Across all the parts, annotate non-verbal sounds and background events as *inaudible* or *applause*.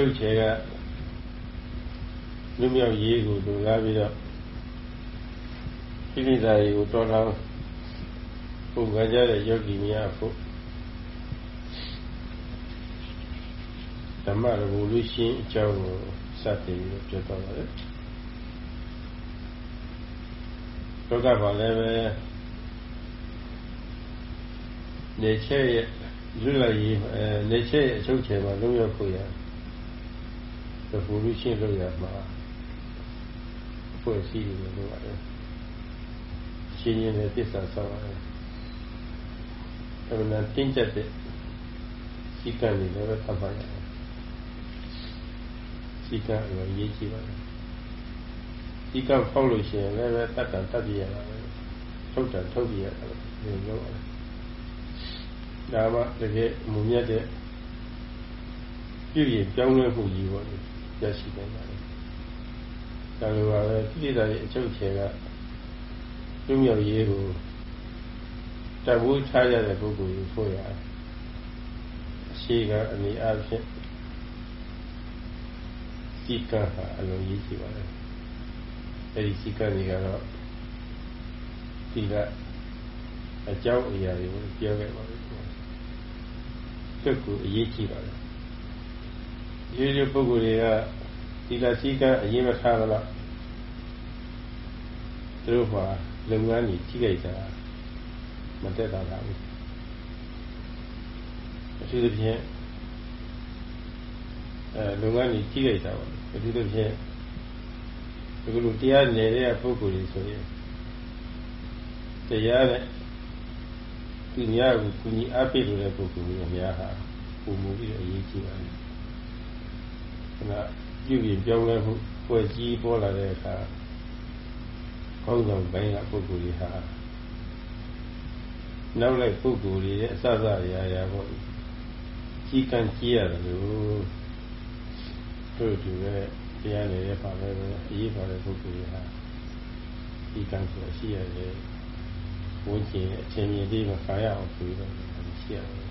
ချုပ်ချယ်ကလူမြောက်ရေးကိုလူလာပြီးတော့ကိလေသာတွေကိုတော်တော်ပုံကကြတဲ့ယောဂီများဖို့ဓမ္မရဘူလူရှင်းအကြောင်းကိုစတင်ပြီးပြောတော့ပါတယ်ဒုက္ခပါလည်းပဲနေချက်ရဲ့လွတ်လပ်ရေးအဲနေချက်ရဲ့အချုပ်ချယ်မှာလုံးရောက်ဖို့ရ ရဘူလူရှင်းလို့ရမှာဖွဲ့စည်းနေလို့ပါတယ်ရှင်းရင်လည်းသစ္စာဆောက်ရတယ်အဲ့ဒါတင်းကျပ်တဲ့စိတ်ကနေလည်းသတ်မှတ်ရတယ်စိတ်ကအရေးကြီးပါတယ်စိတ်ကဖောက်လို့ရှိရင်လည်းတတ်တာတတ်ပြရတာပဲထုတ်တာထုတ်ပြရတာပဲဒီလိုပါဒါမှတကယ်မူမြတ်တဲ့ပြည့်ရပြောင်းလဲမှုကြီးပေါ့ ရရှိနိုင်ပါတယ်ဒါလိုပါပဲပြည့်တာရဲ့အချုပ်ချယ်ကပြုမြောက်ရေးကိုတဝူးထားရတဲ့ပုဂ္ဂိုလ်ကိုဖို့ရအရှိကအနေအချင်းစိကဟာအလုံးကြီးရှိပါတယ်အဲဒီစိကတွေကတော့ဒီကအကြောင်းအရာတွေကိုပြောခဲ့ပါဘူးသူကအရေးကြီးပါတယ် ဒီလိုပုဂ္ဂိုလ်တွေကဒီကစိကအရေးမထားတော့သူတို့ကလုပ်ငန်းကြီးကြီးလိုက်တာမတက်တာပါဘူးအထူးသဖြင့်အဲလုပ်ငန်းကြီးကြီးလိုက်တာပါအထူးသဖြင့်ဒီလိုတရားနေတဲ့ပုဂ္ဂိုလ်တွေဆိုရင်တရားနဲ့သူများကိုကုညီအားပေးလို့တဲ့ပုဂ္ဂိုလ်တွေအများဟာပုံမူပြီးအရေးကြီးပါတယ် ခဏပြုပြင်ပြောင်းလဲမှုဖွဲ့စည်းပေါ်လာတဲ့အခါကောင်းဆောင်ပိုင်းကပုဂ္ဂိုလ်တွေဟာနောက်လိုက်ပုဂ္ဂိုလ်တွေရဲ့အစစရာရာပေါ့ကြီးကံကြီးရတယ်လို့တို့တူရဲ့တရားနေတဲ့ပါပဲပဲအရေးပါတဲ့ပုဂ္ဂိုလ်တွေဟာကြီးကံဆိုရှိရတယ်ဝန်ကျင်အချင်းချင်းလေးမခါရအောင်ဆိုတော့ရှိရတယ်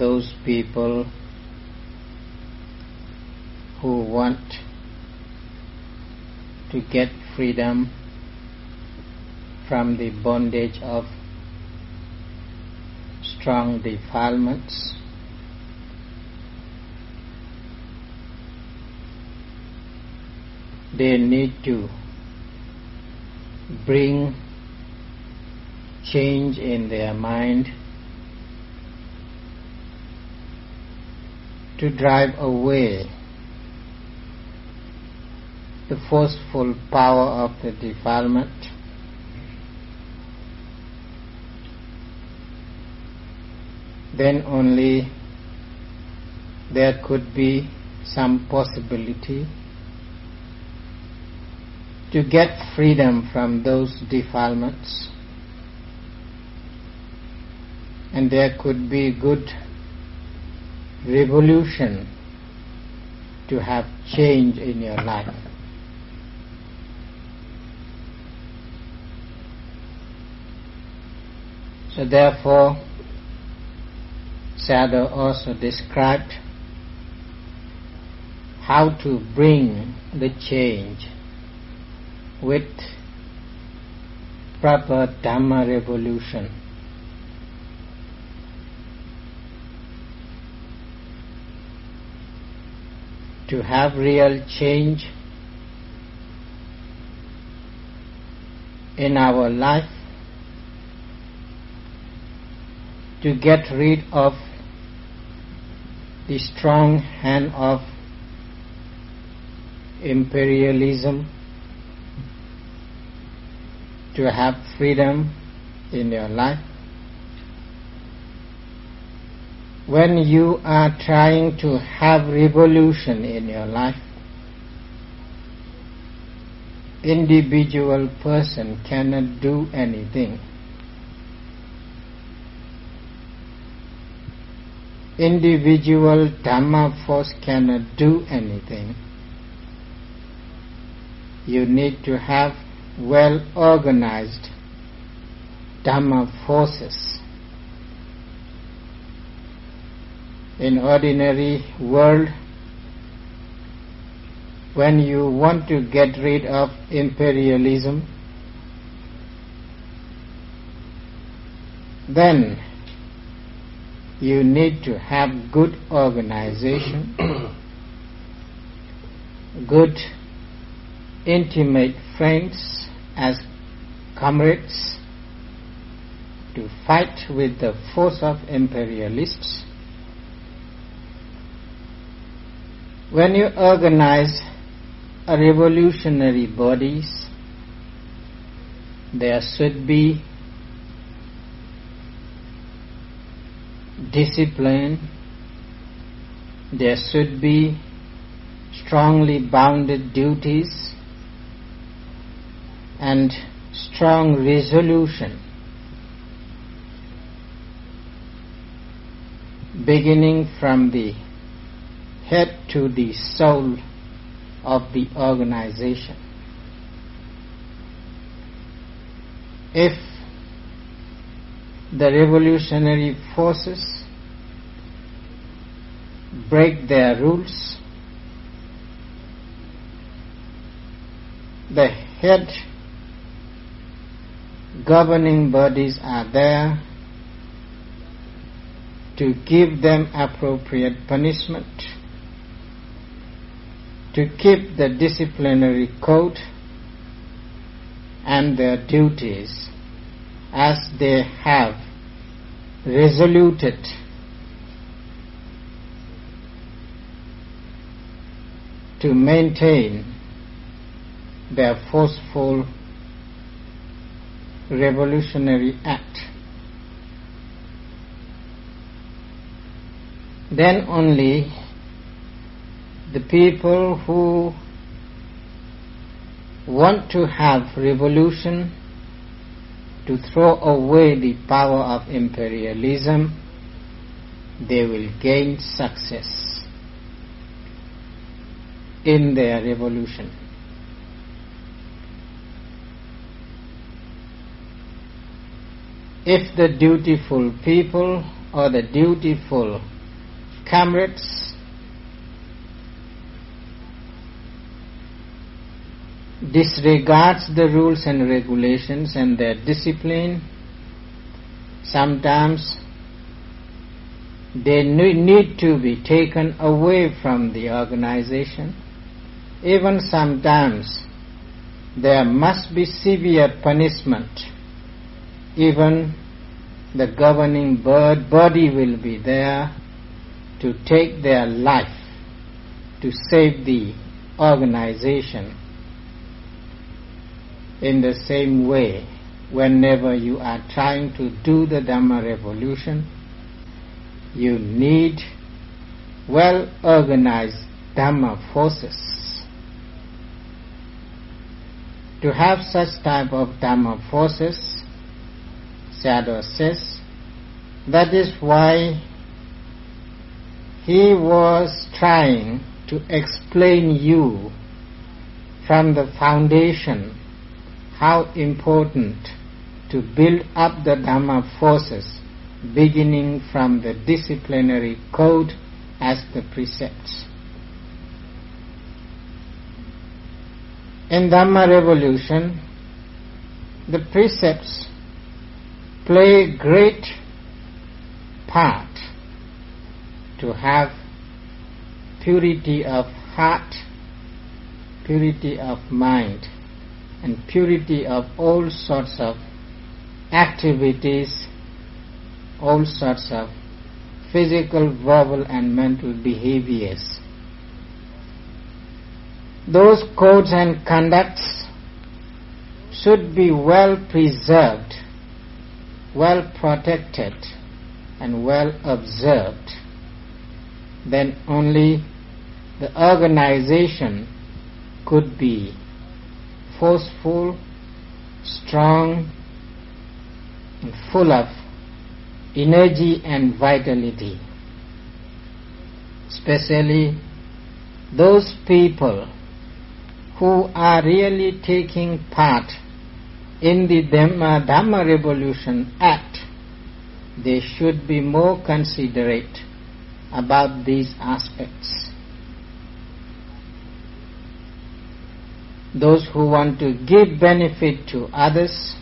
those people who want to get freedom from the bondage of strong defilements. They need to bring change in their mind to drive away the forceful power of the defilement. Then only there could be some possibility to get freedom from those defilements and there could be good revolution to have change in your life. So therefore, Sayadaw also described how to bring the change with proper Dhamma revolution. To have real change in our life, to get rid of the strong hand of imperialism, to have freedom in your life, when you are trying to have revolution in your life, individual person cannot do anything. Individual Dhamma force cannot do anything. You need to have well organized Dhamma forces. In ordinary world, when you want to get rid of imperialism, then you need to have good organization, *coughs* good intimate friends as comrades to fight with the force of imperialists. When you organize a revolutionary bodies, there should be discipline, there should be strongly bounded duties and strong resolution. Beginning from the head to the soul of the organization. If the revolutionary forces break their rules, the head governing bodies are there to give them appropriate punishment to keep the disciplinary code and their duties as they have resoluted to maintain their forceful revolutionary act. Then only the people who want to have revolution to throw away the power of imperialism, they will gain success in their revolution. If the dutiful people or the dutiful comrades disregards the rules and regulations and their discipline. Sometimes they need to be taken away from the organization. Even sometimes there must be severe punishment. Even the governing bird body will be there to take their life to save the organization in the same way, whenever you are trying to do the Dhamma revolution, you need well organized Dhamma forces. To have such type of Dhamma forces, Sayadaw says, that is why he was trying to explain you from the foundation how important to build up the Dhamma forces beginning from the disciplinary code as the precepts. In Dhamma revolution, the precepts play great part to have purity of heart, purity of mind, and purity of all sorts of activities, all sorts of physical, verbal, and mental behaviors. Those codes and conducts should be well preserved, well protected, and well observed, then only the organization could be forceful, strong, and full of energy and vitality. Especially those people who are really taking part in the Dhamma, Dhamma Revolution Act, they should be more considerate about these aspects. Those who want to give benefit to others,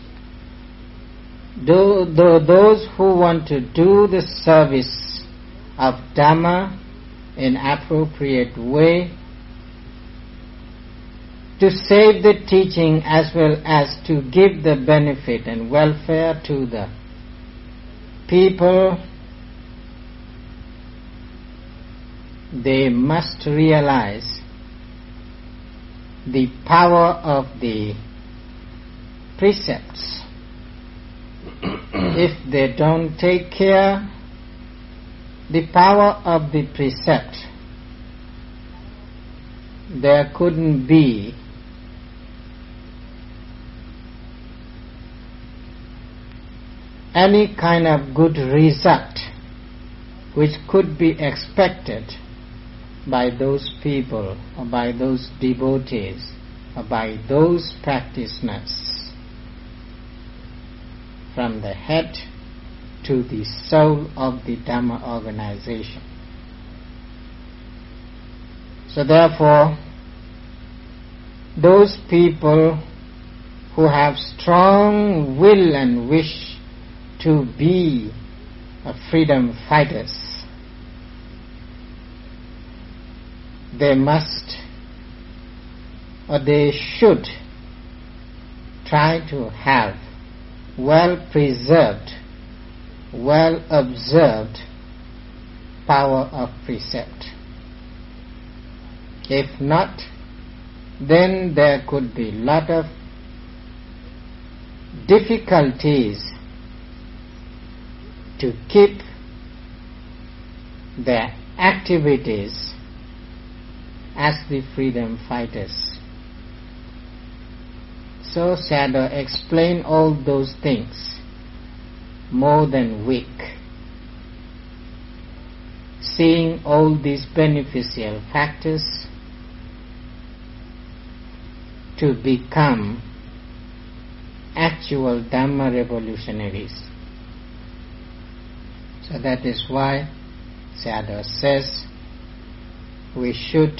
those who want to do the service of Dhamma in appropriate way, to save the teaching as well as to give the benefit and welfare to the people, they must realize the power of the precepts. *coughs* if they don't take care, the power of the precept, there couldn't be any kind of good result which could be expected by those people or by those devotees or by those practitioners from the head to the soul of the Dhamma organization. So therefore, those people who have strong will and wish to be freedom fighters. They must or they should try to have well preserved, well observed power of precept. If not, then there could be lot of difficulties to keep their activities as the freedom fighters. So Sayadaw explained all those things more than weak. Seeing all these beneficial factors to become actual Dhamma revolutionaries. So that is why Sayadaw says we should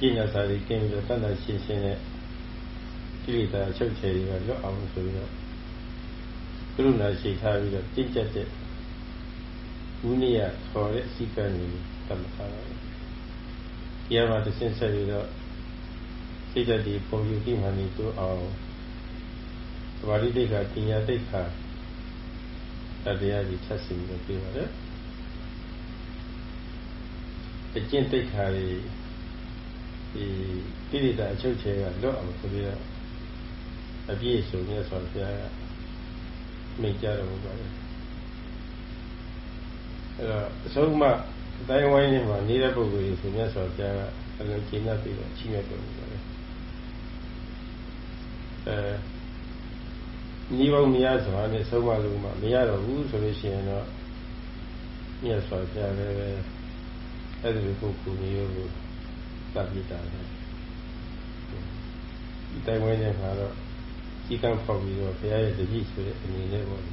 ကျင့်ရစာတွေကင်းပြီးတော့တန်တန်ရှင်းရှင်းနဲ့ကိလေသာချုပ်ချယ်တွေကလွတ်အောင်ဆိုပြီးတော့ကရုဏာရှိထားပြီးတော့ကြင့်ကြက်တဲ့ဝိနည်းခေါ်တဲ့အစည်းကမ်းတွေတတ်မှတ်ထားတယ်။ဒီမှာတစ်ဆင့်ဆက်ပြီးတော့စိတ်ဓာတ်ဒီပုံယူတိမှန်နေတို့အောင်သဘာဝတိတ်ခါပညာတိတ်ခါတရားကြီးချက်စီပြီးပြပါတယ်။အကျင့်တိတ်ခါတွေ ဒီကိရိတာအချုပ်ချယ်ကလွတ်အောင်ဆိုပြီးတော့အပြည့်စုံမြတ်စွာဘုရားကမိန့်ကြတော်မူပါတယ်အဲ့တော့အဆုံးမအတိုင်းဝိုင်းနေမှာနေတဲ့ပုဂ္ဂိုလ်ကြီးဆိုမြတ်စွာဘုရားကအလုံးကျင့်တတ်ပြီးတော့ချီးမြှောက်တော်မူပါတယ်အဲညီပေါင်းမရစွာနဲ့ဆုံးမလို့မှမရတော့ဘူးဆိုလို့ရှိရင်တော့မြတ်စွာဘုရားလည်းအဲ့ဒီပုဂ္ဂိုလ်မျိုးကိုသ တ်ပြတာလေဒီတိုင်းဝိုင်းနေမှာတော့ကြီးကံဖောက်ပြီးတော့ဘုရားရဲ့တတိဆိုတဲ့အနေနဲ့ပေါ့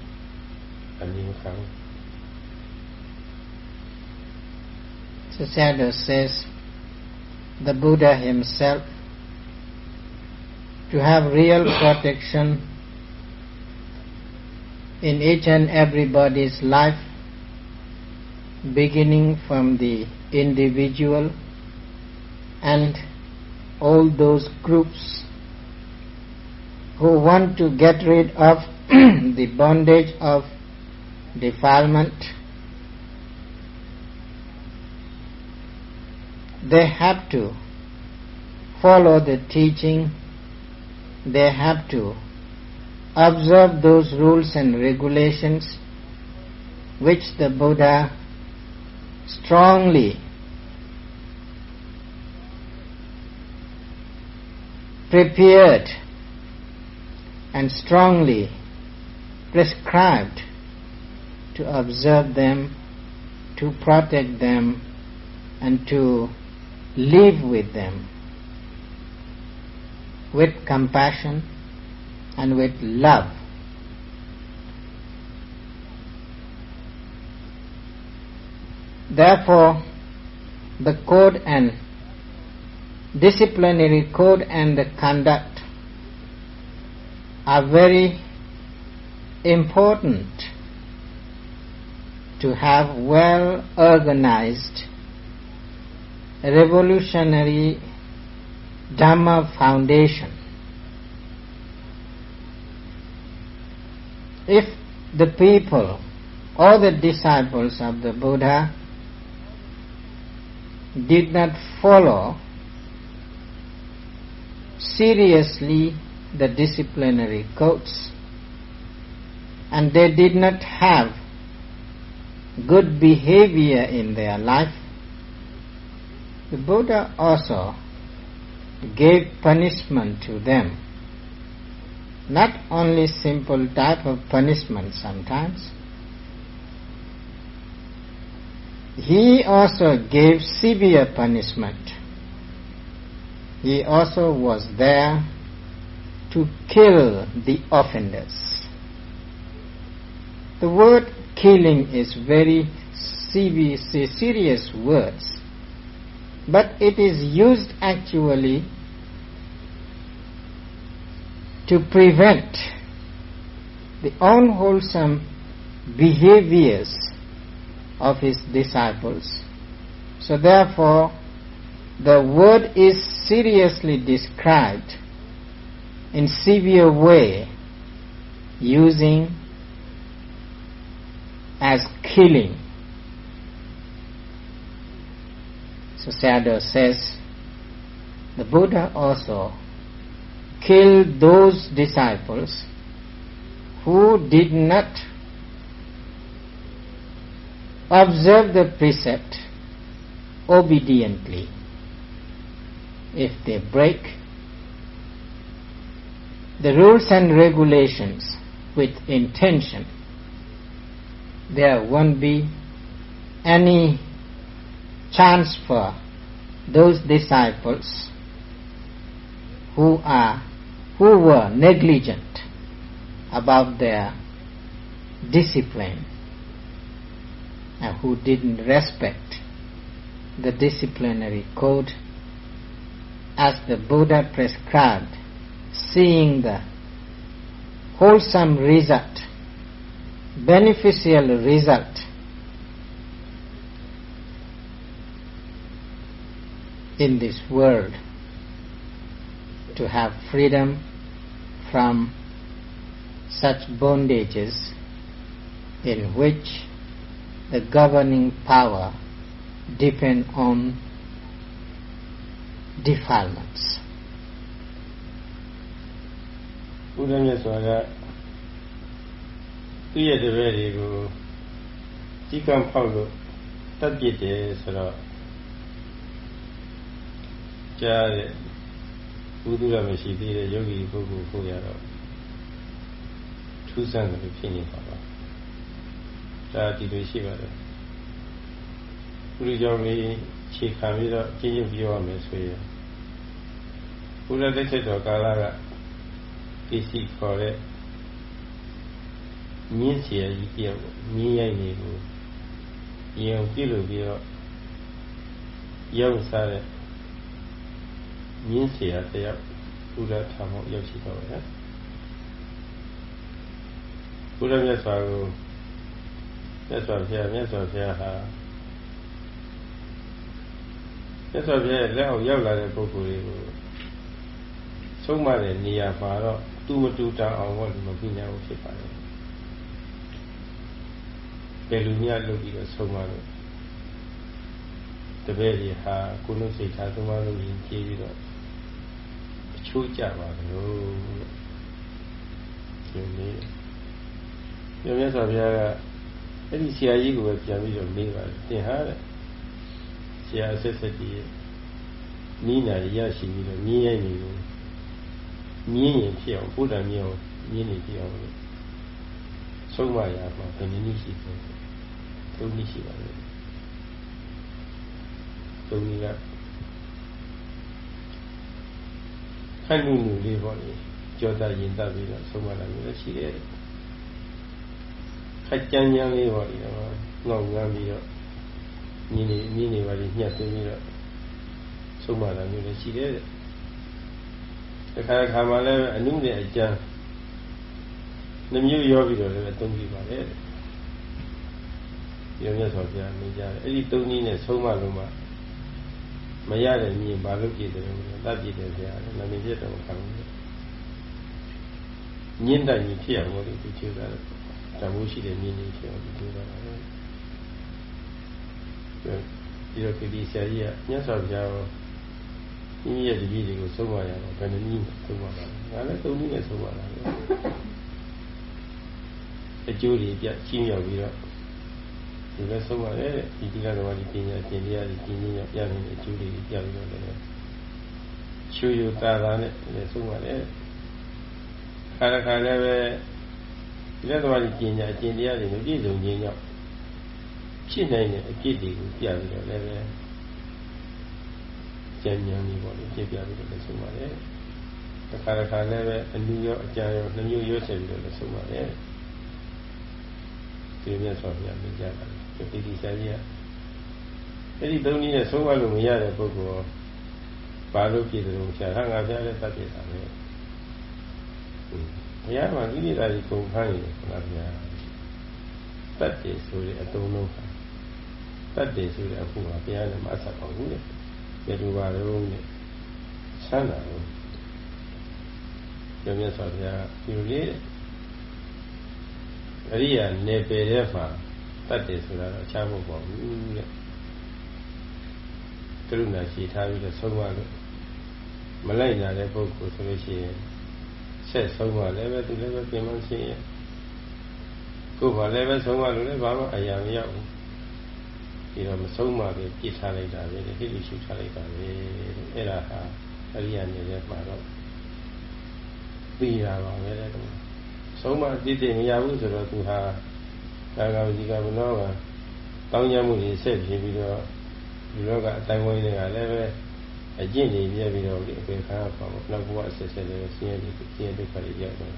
အမြင်ခံ So Sayadaw says the Buddha himself to have real protection in each and everybody's life beginning from the individual and all those groups who want to get rid of *clears throat* the bondage of defilement, they have to follow the teaching, they have to observe those rules and regulations which the Buddha strongly prepared and strongly prescribed to observe them, to protect them, and to live with them with compassion and with love. Therefore, the code and disciplinary code and the conduct are very important to have well organized revolutionary Dhamma foundation. If the people or the disciples of the Buddha did not follow seriously the disciplinary codes and they did not have good behavior in their life, the Buddha also gave punishment to them. Not only simple type of punishment sometimes. He also gave severe punishment. He also was there to kill the offenders. The word killing is very serious words but it is used actually to prevent the unwholesome behaviors of his disciples. So therefore, the word is seriously described in severe way using as killing So Sayadaw says, the Buddha also killed those disciples who did not observe the precept obediently. If they break the rules and regulations with intention, there won't be any chance for those disciples who are who were negligent about their discipline and who didn't respect the disciplinary code as the Buddha prescribed, seeing the wholesome result, beneficial result. In this world to have freedom from such bondages in which the governing power depend on defilements. ဘုရားမြတ်စွာကသူ့ရဲ့တပည့်တွေကိုကြီးကံဖောက်လို့တတ်ပြစ်တယ်ဆိုတော့ကြားတဲ့ဘုဒ္ဓရမရှိသေးတဲ့ယောဂီပုဂ္ဂိုလ်ကိုရတော့ထူးဆန်းတယ်ဖြစ်နေပါပါဒါဒီလိုရှိပါတယ်ဘုရားကြောင့်လေး ခြေခံပြီးတော့ကြည့်ရပြောရမယ်ဆိုရင်ဘုရားတိတ်ဆက်တော်ကာလကကိစီခေါ်တဲ့မြင်းစီရကြီးပြောက်မြင်းရိုက်နေကိုရေုံကြည့်လို့ပြီးတော့ရောက်စားတဲ့မြင်းစီရတယောက်ဘုရားထာမောရောက်ရှိတော့ပါရဲ့ဘုရားမြတ်စွာကိုမြတ်စွာဘုရားမြတ်စွာဘုရားဟာ သက်စွာဘုရားရဲ့လက်အောက်ရောက်လာတဲ့ပုဂ္ဂိုလ်တွေကိုဆုံးမတဲ့နေရာမှာတော့သူမတူတာအောင်ဟောဒီမပညာဘူးဖြစ်ပါတယ်ဘယ်လူများလုပ်ပြီးတော့ဆုံးမလို့တပည့်ကြီးဟာကိုယ်လုံးစိတ်ထားသုံးပါးလို့ရင်ကြည့်ပြီးတော့အချိုးကြပါလို့ဒီနေ့ညမြတ်စွာဘုရားကအဲ့ဒီဆရာကြီးကိုပဲပြန်ပြီးတော့မေးပါတယ်သင်ဟာတဲ့ ဆရာဆက်ဆက်ကြီးနီးနာရရှိပြီးတော့မြင်းရိုက်နေလို့မြင်းရင်ဖြစ်အောင်ဘုရားမြင်းအောင်မြင်းနေဖြစ်အောင်လို့ဆုံးမရမှာဘယ်နည်းရှိလဲသုံးနည်းရှိပါလေသုံးနည်းကခိုင်မှုမှုလေးပေါ့လေကြောတာရင်တတ်ပြီးတော့ဆုံးမလာမျိုးလည်းရှိတယ်ခက်ကြမ်းကြမ်းလေးပေါ့လေတော့ငေါငမ်းပြီးတော့ မြင်းနေမြင်းနေပါလေညှက်သွင်းပြီးတော့ဆုံးမလာမျိုးလည်းရှိတယ်တခါခါမှလည်းအနုနဲ့အကျမ်းနှမျိုးရောပြီးတော့လည်းသုံးပြပါလေရောမြတ်စွာဘုရားမိကြတယ်အဲ့ဒီသုံးနည်းနဲ့ဆုံးမလို့မှမရတဲ့မြင်ဘာလို့ပြည့်တယ်လို့တတ်ပြည့်တယ်ဆရာနာမည်ပြတော့ခံဘူးညင်းတိုင်ကြီးဖြစ်အောင်လို့ဒီကျိုးတာတမိုးရှိတဲ့မြင်နေဖြစ်အောင်ဒီကျိုးတာပဲ ဒီတော့ဒီဆရာကြီးကမြတ်စွာဘုရားကိုဤရဲ့တပည့်တွေကိုဆုံးမရတော့ဘယ်နည်းဆုံးမတာလဲငါလည်းသုံးနည်းနဲ့ဆုံးမတာလေအကျိုးတွေပြချင်းရောက်ပြီးတော့ဒီလိုဆုံးပါတယ်ဒီဒီကတော်ဒီပညာသင်တရားဒီပညာပြနေတဲ့အကျိုးတွေပြပြီးတော့လည်းချူယူတာတာနဲ့လည်းဆုံးပါတယ်ခါရခါလည်းပဲဒီကတော်ဒီပညာအကျင့်တရားတွေပြည့်စုံခြင်းကြောင့် ဖြစ်နိုင်တဲ့အကျင့်တွေကိုပြပြီးတော့လည်းပဲဉာဏ်ဉာဏ်ကြီးပေါ့လေပြပြပြီးတော့လည်းဆုံးပါတယ်တခါတခါလည်းပဲအနည်းရောအကြံရောနှမျိုးရွေးဆက်ပြီးတော့လည်းဆုံးပါတယ်ဒီမြတ်စွာဘုရားမြင်ကြတာဒီဒီဆရာကြီးကအဲ့ဒီသုံးနည်းနဲ့ဆုံးမလို့မရတဲ့ပုဂ္ဂိုလ်ဘာလို့ပြည်တယ်လို့ဆရာကငါပြတဲ့တတ်တယ်ဆိုတယ်ဘုရားမှာကိလေသာတွေကုန်ခန်းနေတယ်ခါဗျာတတ်တယ်ဆိုတဲ့အတုံးလုံး တတ်တယ်ဆိုတဲ့အဖို့ကဘုရားနဲ့မဆက်ပါဘူးလေဘယ်လိုပါလို့လဲဆန်းတာလို့မြတ်စွာဘုရားဒီလိုလေးအရိယာနေပယ်တဲ့မှာတတ်တယ်ဆိုတာတော့ချားဖို့ပေါ့ဘူးတဲ့ကရုဏာရှိထားပြီးတော့ဆုံးမလို့မလိုက်နာတဲ့ပုဂ္ဂိုလ်ဆိုလို့ရှိရင်ဆက်ဆုံးမလည်းပဲသူလည်းပဲပြင်မရှင်းရဲ့ကိုယ်ကလည်းပဲဆုံးမလို့လည်းဘာမှအရာမရောက်ဘူး ဒီတော့မဆုံးမပဲပြစ်ထားလိုက်တာပဲဟိလိရှုထားလိုက်တာပဲအဲ့ဒါဟာအရိယာနေတဲ့မှာတော့ပြီးတာပါပဲတဲ့ဆုံးမအတိတ်မရဘူးဆိုတော့သူဟာကာကဝစီကဘနောကတောင်းကြမှုတွေဆက်ဖြစ်ပြီးတော့ဒီလောကအတိုင်းဝိုင်းတွေကလည်းပဲအကျင့်တွေပြပြီးတော့ဒီအပေခါပါပေါ့နောက်ဘဝအဆက်ဆက်လည်းဆင်းရဲတွေဆင်းရဲဒုက္ခတွေရောက်တော့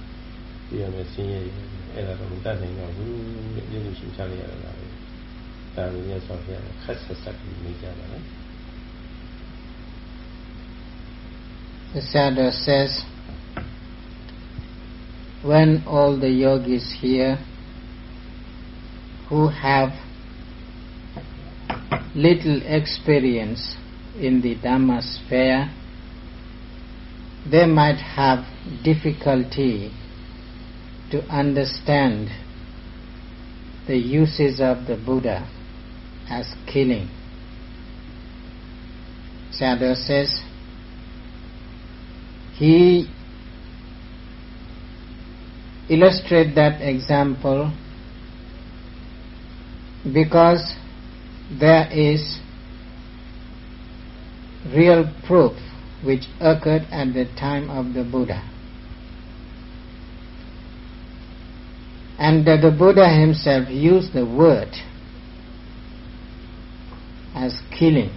ပြီးရမယ်ဆင်းရဲတွေအဲ့ဒါတော့မတတ်နိုင်တော့ဘူးတဲ့ဒီလိုရှင်းချလိုက်ရတာပဲ The Sayadaw says, when all the yogis here who have little experience in the Dhamma sphere, they might have difficulty to understand the uses of the Buddha as killing. Sayadaw says, he illustrate that example because there is real proof which occurred at the time of the Buddha. And the Buddha himself used the word as killing.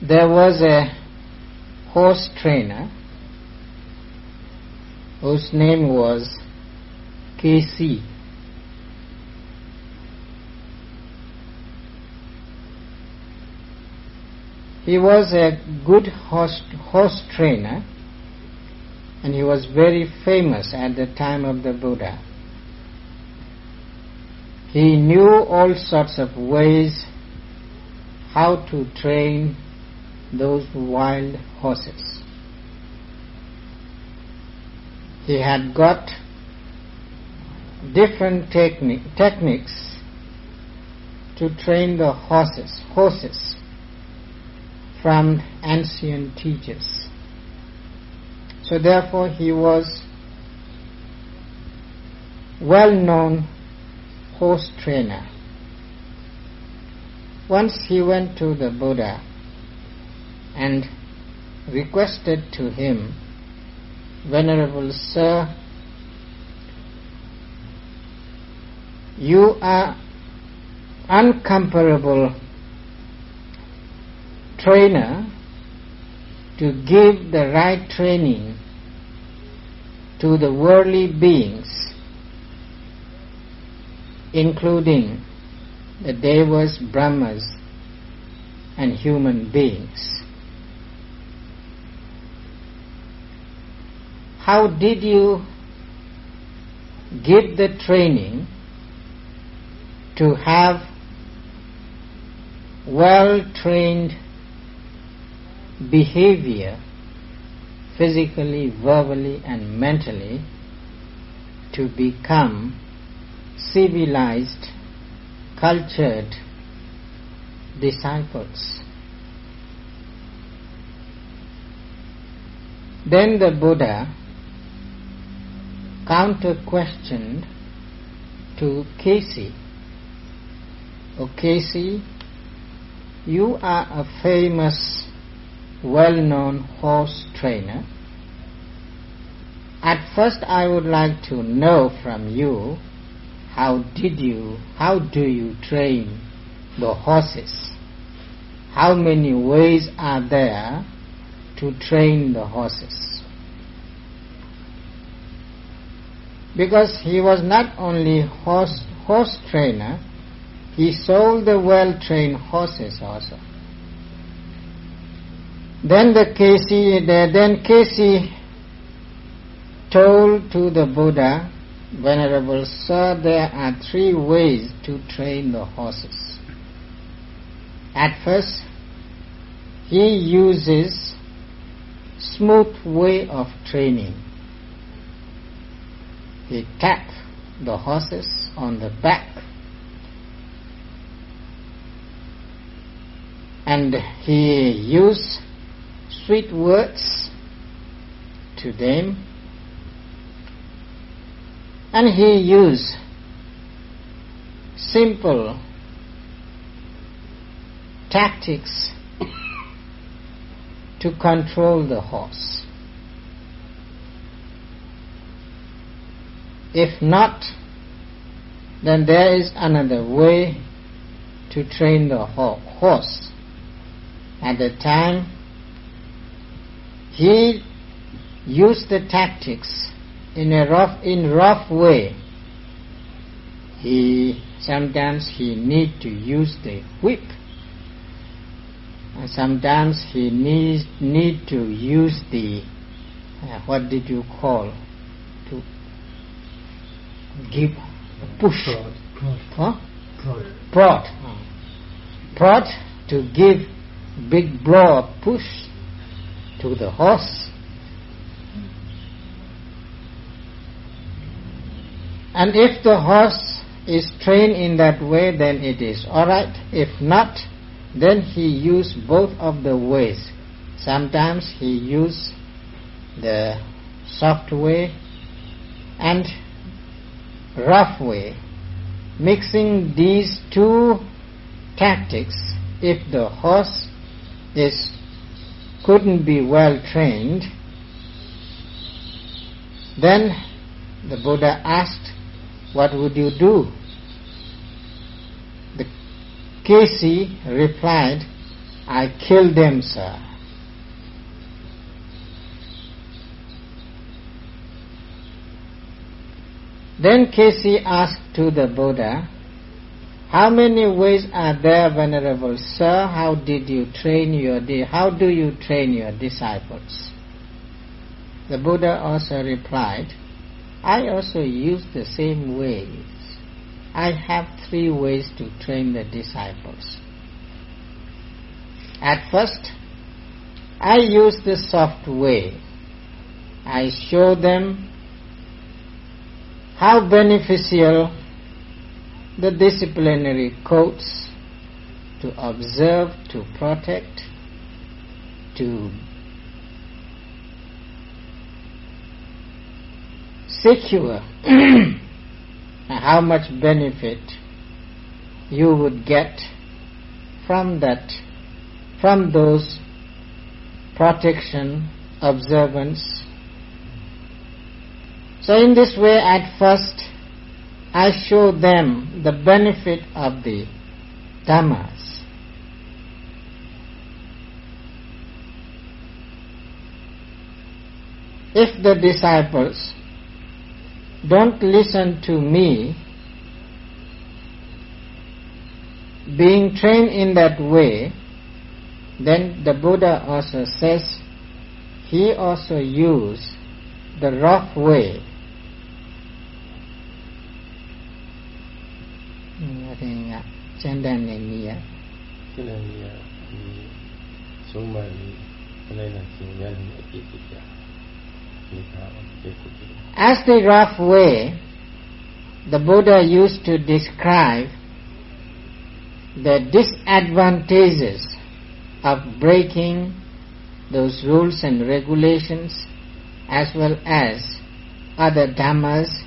There was a horse trainer whose name was Kesi. He was a good horse, horse trainer and he was very famous at the time of the Buddha. He knew all sorts of ways how to train those wild horses. He had got different techni- techniques to train the horses, horses from ancient teachers. So therefore he was well known horse trainer. Once he went to the Buddha and requested to him, Venerable Sir, you are uncomparable trainer to give the right training to the worldly beings, including the devas, brahmas, and human beings. How did you give the training to have well trained behavior physically, verbally, and mentally to become civilized, cultured disciples. Then the Buddha counter questioned to Kesi. O oh, Kesi, you are a famous well-known horse trainer. At first I would like to know from you how did you, how do you train the horses? How many ways are there to train the horses? Because he was not only horse, horse trainer, he sold the well-trained horses also. Then the Kesi, then Kesi told to the Buddha, Venerable Sir, there are three ways to train the horses. At first, he uses smooth way of training. He tap the horses on the back and he use sweet words to them and he used simple tactics to control the horse. If not, then there is another way to train the horse. At the time he used the tactics in a rough, in rough way. He sometimes he need to use the whip, and sometimes he needs need to use the uh, what did you call to give push Prod. Prod. Huh? Prod. Prod. Prod to give big blow push to the horse. And if the horse is trained in that way, then it is alright. If not, then he use both of the ways. Sometimes he use the soft way and rough way. Mixing these two tactics, if the horse is couldn't be well trained, then the Buddha asked, What would you do? The Kesi replied, I kill them, sir. Then Kesi asked to the Buddha, How many ways are there, Venerable Sir? How did you train your how do you train your disciples? The Buddha also replied, I also use the same ways. I have three ways to train the disciples. At first, I use the soft way. I show them how beneficial the disciplinary codes to observe, to protect, to secure *clears throat* how much benefit you would get from that, from those protection, observance. So in this way at first I show them the benefit of the Dhammas. If the disciples don't listen to me, being trained in that way, then the Buddha also says he also used the rough way. As the rough way, the Buddha used to describe the disadvantages of breaking those rules and regulations as well as other dhammas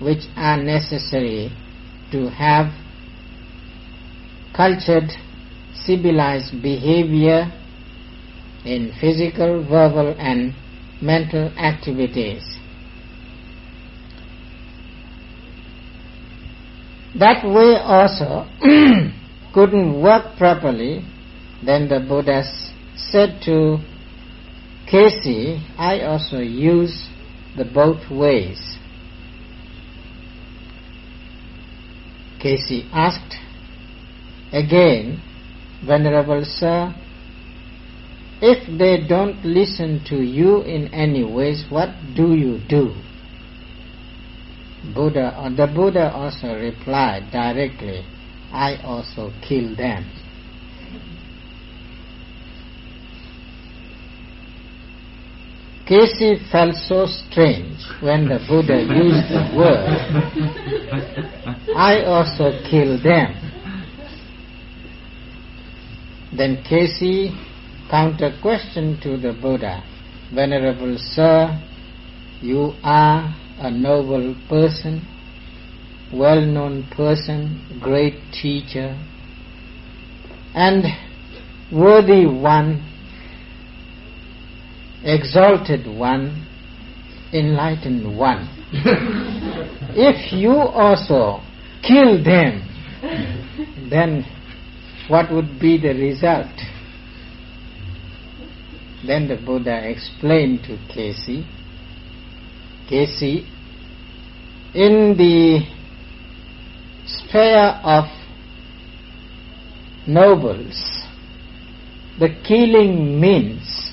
which are necessary to have cultured civilized behavior in physical, verbal and mental activities. That way also *clears throat* couldn't work properly, then the Buddha said to Kesi, I also use the both ways. Kesi asked again, Venerable Sir, if they don't listen to you in any ways, what do you do? Buddha, or the Buddha also replied directly, I also kill them. Kesi felt so strange when the Buddha used the word, I also kill them. Then Kesi counter question to the Buddha, Venerable Sir, you are a noble person, well-known person, great teacher, and worthy one, exalted one, enlightened one. *laughs* if you also kill them, then what would be the result? Then the Buddha explained to Kesi, Kesi, in the sphere of nobles, the killing means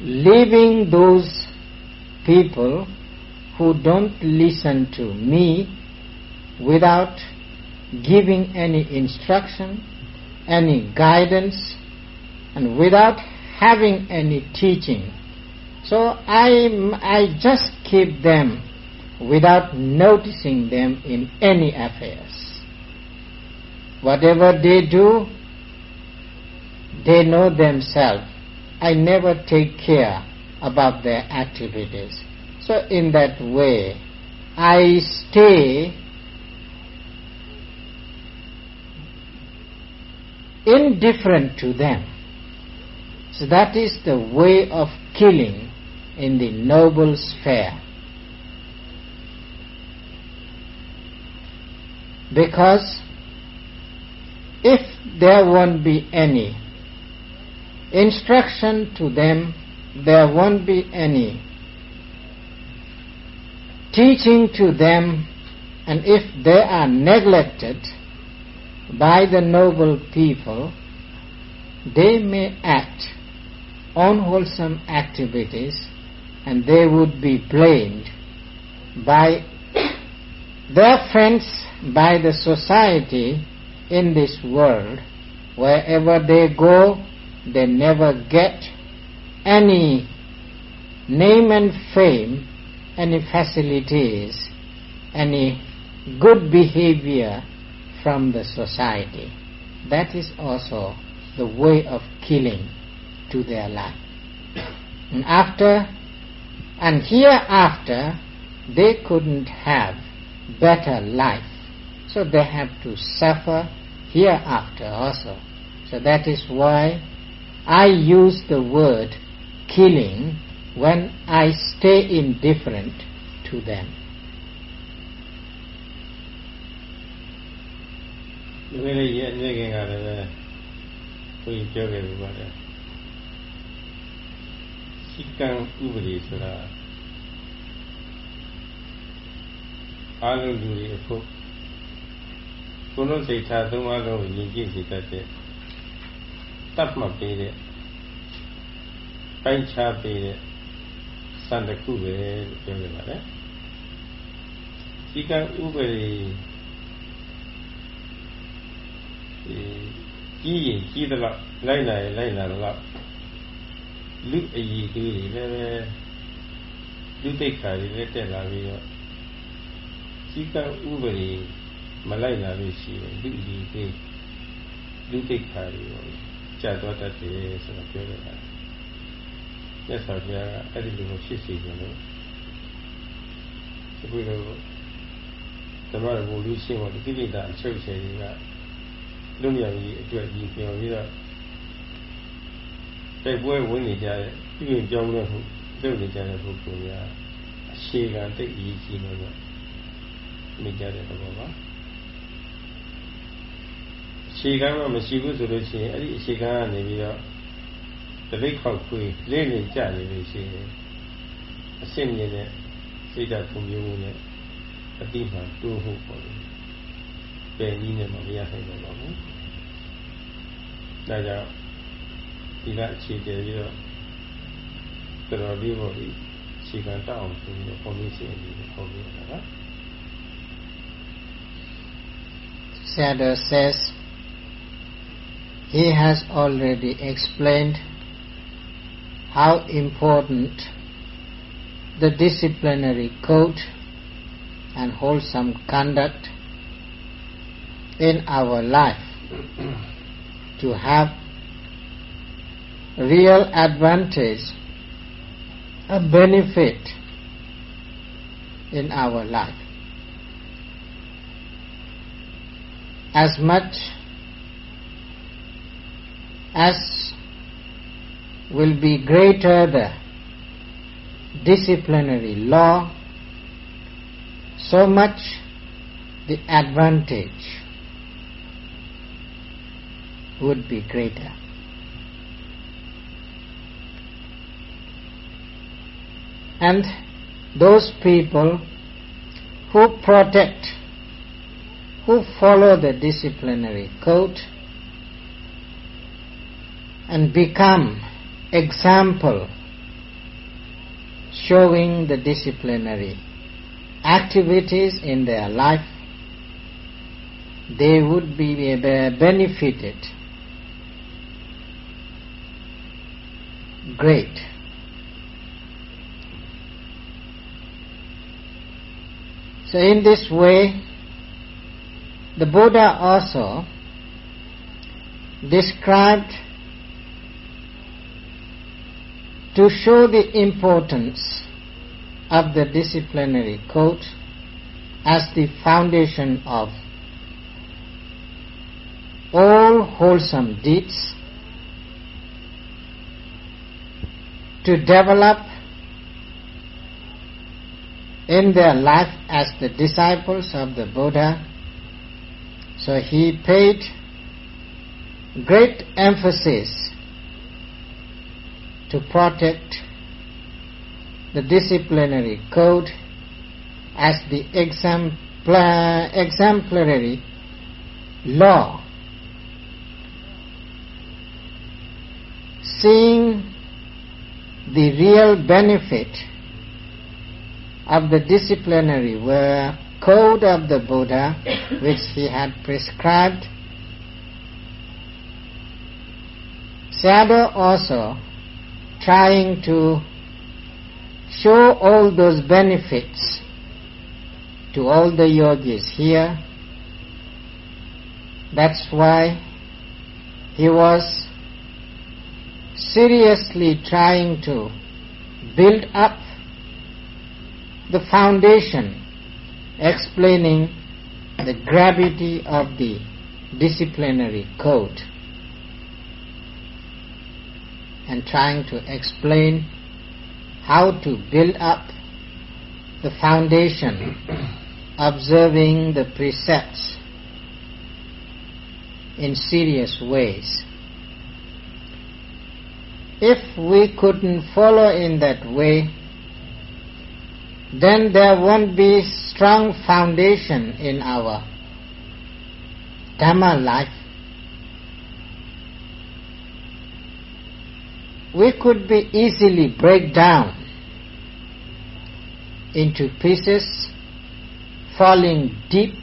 leaving those people who don't listen to me without giving any instruction, any guidance, and without having any teaching. So I, I just keep them without noticing them in any affairs. Whatever they do, they know themselves. I never take care about their activities. So in that way, I stay indifferent to them. So that is the way of killing in the noble sphere. Because if there won't be any instruction to them, there won't be any teaching to them, and if they are neglected by the noble people, they may act unwholesome activities and they would be blamed by their friends, by the society in this world, wherever they go, they never get any name and fame, any facilities, any good behavior from the society. That is also the way of killing to their life. And after and hereafter they couldn't have better life. So they have to suffer hereafter also. So that is why I use the word killing when I stay indifferent to them. ဒီလိုလေးရဲ့အနေခင်ကလည်းပဲဘုရားပြောခဲ့ပြီပါလေစိကံဥပဒေဆိုတာအားလုံးလူတွေအဖို့ကိုယ်လုံးစိတ်ထားသုံးအားလုံးကိုယဉ်ကျေးစေတတ်တဲ့တတ်မှတ်ပေးတဲ့ပိုင်းခြားပေးတဲ့စံတစ်ခုပဲလို့ပြောခဲ့ပါတယ်စိကံဥပဒေ ကြီးရင်ကြီးသလောက်လိုက်လာရင်လိုက်လာတော့လူအည်တွေလည်းပဲလူသိက္ခာတွေလည်းတက်လာပြီးတော့စီကံဥပဒေမလိုက်လာလို့ရှိရင်လူအည်တွေလူသိက္ခာတွေကြာတော့တတ်တယ်ဆိုတော့ပြောရတာမြတ်စွာဘုရားကအဲ့ဒီလိုဖြစ်စေခြင်းလို့ဒီလိုဓမ္မရဘူလူရှင်းဖို့တိတိတာအချုပ်ချယ်ကြီးက လွတ်မြောက်ရေးအတွက်ကြီးပြောပြီးတော့တိုက်ပွဲဝင်နေကြတဲ့ပြည်ပြင်ကြောင်းလဲမှုလုပ်နေကြတဲ့ပုဂ္ဂိုလ်များအခြေခံတိတ်အရေးကြီးလို့နေကြတဲ့သဘောပါအခြေခံမှမရှိဘူးဆိုလို့ရှိရင်အဲ့ဒီအခြေခံကနေပြီးတော့တပိတ်ခောက်ခွေးလေးနေကြနေလို့ရှိရင်အရှင်းမြင်တဲ့စိတ်ဓာတ်ဖွံ့ဖြိုးမှုနဲ့အတိမှန်တိုးဖို့ပေါ့လေ ပယ်ကြီးနဲ့မရနိုင်တော့ပါဘူးဒါကြောင့်ဒီကအခြေတည်ပြီးတော့တော်တော်လေးပေါ့ဒီအခြေခံတောက်အောင်ဆိုပြီးတော့ပုံလေးရှင်းပြီးပုံလေးရတာ Sayadaw says he has already explained how important the disciplinary code and wholesome conduct in our life to have real advantage, a benefit in our life. As much as will be greater the disciplinary law, so much the advantage would be greater. And those people who protect, who follow the disciplinary code and become example showing the disciplinary activities in their life, they would be benefited great. So in this way, the Buddha also described to show the importance of the disciplinary code as the foundation of all wholesome deeds to develop in their life as the disciples of the Buddha. So he paid great emphasis to protect the disciplinary code as the exemplar, exemplary law. Seeing the real benefit of the disciplinary were code of the Buddha which he had prescribed. Sayadaw also trying to show all those benefits to all the yogis here. That's why he was seriously trying to build up the foundation explaining the gravity of the disciplinary code and trying to explain how to build up the foundation observing the precepts in serious ways. If we couldn't follow in that way, then there won't be strong foundation in our Dhamma life. We could be easily break down into pieces, falling deep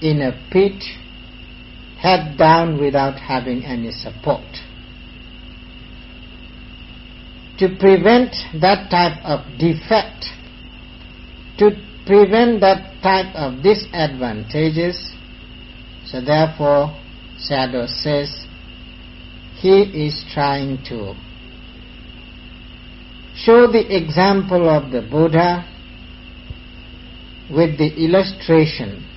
in a pit, head down without having any support. To prevent that type of defect, to prevent that type of disadvantages, so therefore Sayadaw says he is trying to show the example of the Buddha with the illustration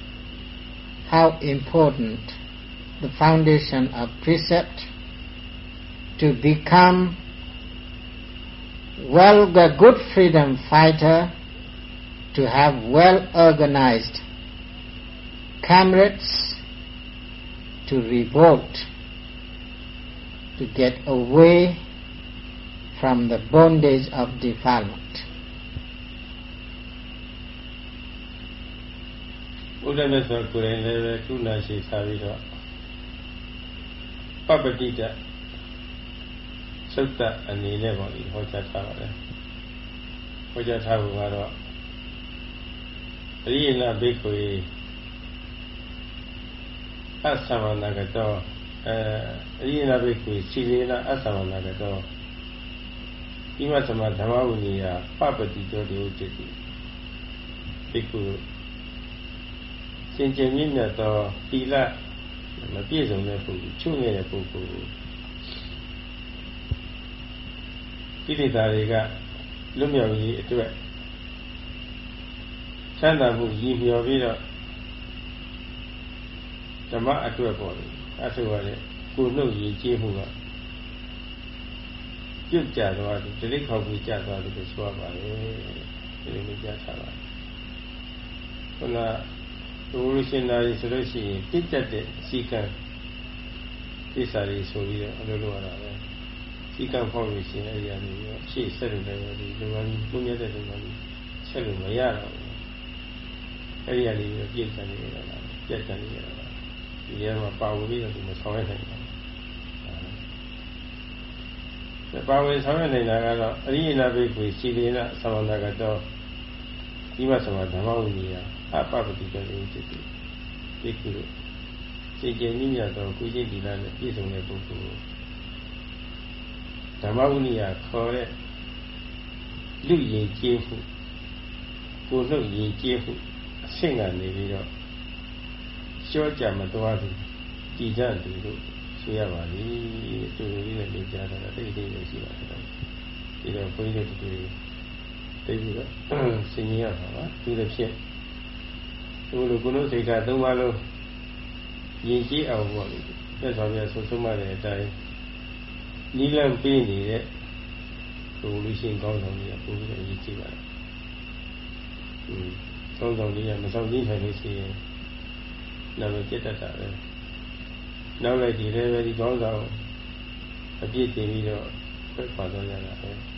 how important the foundation of precept to become well a good freedom fighter to have well organized comrades to revolt to get away from the bondage of defilement. ဥဒ္ဒမြတ်စွာကိုယ်တိုင်လည်းပဲကုဏရှိစားပြီးတော့ပပ္ပတိတ သုတ်တအနေနဲ့ပေါ့လေဟောကြားထားပါတယ်ဟောကြားထားဖို့ကတော့အရိယနာဘိက္ခုေအသမန္တကတောအဲအရိယနာဘိက္ခုစီလေနာအသမန္တကတောဣမသမဓမ္မဝိနည်းပပတိတောတေဥจิตတိဘိက္ခုစင်ကြယ်မြင့်မြတ်သောသီလမပြည့်စုံတဲ့ပုဂ္ဂိုလ်ချုပ်နေတဲ့ပုဂ္ဂိုလ် ကိလေသာတွေကလွတ်မြောက်ရေးအတွက်ချမ်းသာမှုရည်မျှော်ပြီးတော့ဓမ္မအတွက်ပေါ်တယ်အဲဆိုရတဲ့ကိုနှုတ်ရည်ကြည်မှုကပြုတ်ကြသွားတယ်ဒီလိခောက်ပြီးကြသွားတယ်လို့ဆိုရပါတယ်ဒီလိုမျိုးကြားထားပါတယ်ခုနဘုရားရှင်သာကြီးဆိုလို့ရှိရင်ပြစ်ကျက်တဲ့စီကံကိစ္စတွေဆိုပြီးတော့အလိုလိုရတာပဲ စီကံဖောက်လို့ရှိရင်အဲဒီအနေနဲ့ရှေ့ဆက်လို့လည်းဒီလူငန်းကြီးပုံရတဲ့လူငန်းကြီးဆက်လို့မရတော့ဘူးအဲဒီအနေနဲ့ပြည့်စံနေရတာပြက်တယ်နေရတာဒီရဲမှာပါဝင်ပြီးတော့ဒီမဆောင်ရနိုင်ဘူးပါဝင်ဆောင်ရနိုင်တာကတော့အရိယနာဘိက္ခုစီလေနသမန္တကတော့ဒီမှာသမဓမ္မဝိနည်းအပပတိကလေးဖြစ်ပြီးဒီကုလို့စေကျင်မြင့်မြတ်သောကုသိုလ်ဒီလနဲ့ပြည့်စုံတဲ့ပုဂ္ဂိုလ် ဓမ္မဝိနည်းခေါ်တဲ့လူရည်ကျေးမှုကိုယ်နှုတ်ရည်ကျေးမှုအဆင့်ကနေပြီးတော့ရှော့ကြမသွားဘူးကြည်ကြတယ်လို့ဆိုရပါလိမ့်တူတူလေးနဲ့ကြားတာတိတ်တိတ်လေးရှိပါတယ်ဒီတော့ဘုန်းကြီးတို့တူတူတိတ်ပြီးတော့ဆင်ញရပါပါသူတစ်ဖြစ်သူလိုကုလို့စိတ်ဓာတ်သုံးပါလို့ယဉ်ကျေးအောင်ပေါ့လေသက်ဆောင်ပြဆုံးဆုံးမတဲ့အတိုင်း နီးလန့်ပေးနေတဲ့ဟိုလူရှင်ကောင်းဆောင်ကြီးကပုံပြီးတော့ယဉ်ကျေးပါတယ်။อืมကောင်းဆောင်ကြီးကမဆောင်ကြည့်နိုင်လို့ရှိရင်နာမည်ပြတ်တတ်တာပဲ။နောက်လိုက်ဒီလည်းပဲဒီကောင်းဆောင်အပြည့်တင်ပြီးတော့ဖက်ပါတော့ရတာပဲ။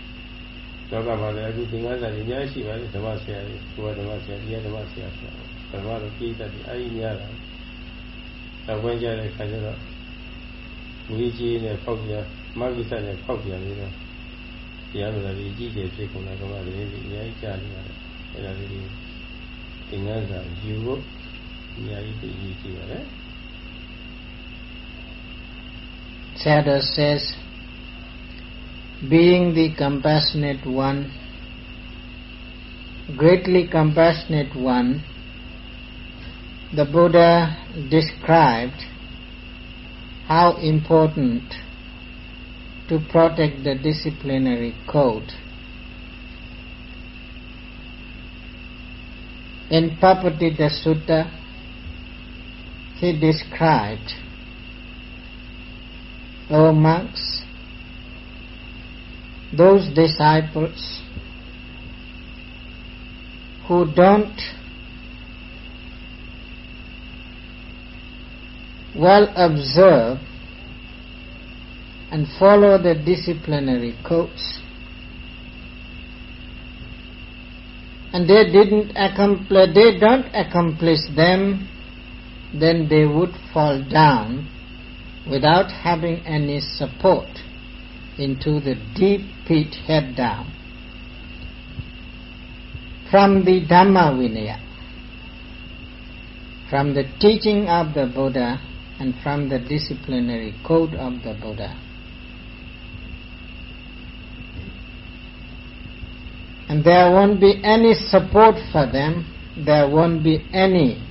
လောကမှာလည်းအခုသင်္ကန်းစာကြီးအများကြီးရှိပါတယ်ဓမ္မဆရာကြီးကိုယ်ကဓမ္မဆရာဒီကဓမ္မဆရာဆိုတာဓမ္မတော့ပြည့်တတ်တယ်အဲဒီများတာတော့ဝင်ကြတဲ့ခါကျတော့ဝီကြီးနဲ့ဖောက်ပြ မကိစ္စနဲ့ဖောက်ပြန်ပြီးတော့တရားတော်ကြီးကြီးကျယ်ဖြစ်ကုန်တဲ့ကမ္ဘာတွေကြီးအများကြီးကြားနေရတယ်အဲ့ဒါလေးတွေသင်္ကန်းစာယူဖို့အများကြီးသိရရှိပါတယ် Sayadaw says, being the compassionate one, greatly compassionate one, the Buddha described how important to protect the disciplinary code. In Papatita Sutta, he described, O monks, those disciples who don't well observe and follow the disciplinary codes. And they didn't accomplish they don't accomplish them then they would fall down without having any support into the deep pit head down. From the Dhamma Vinaya from the teaching of the Buddha and from the disciplinary code of the Buddha and there won't be any support for them, there won't be any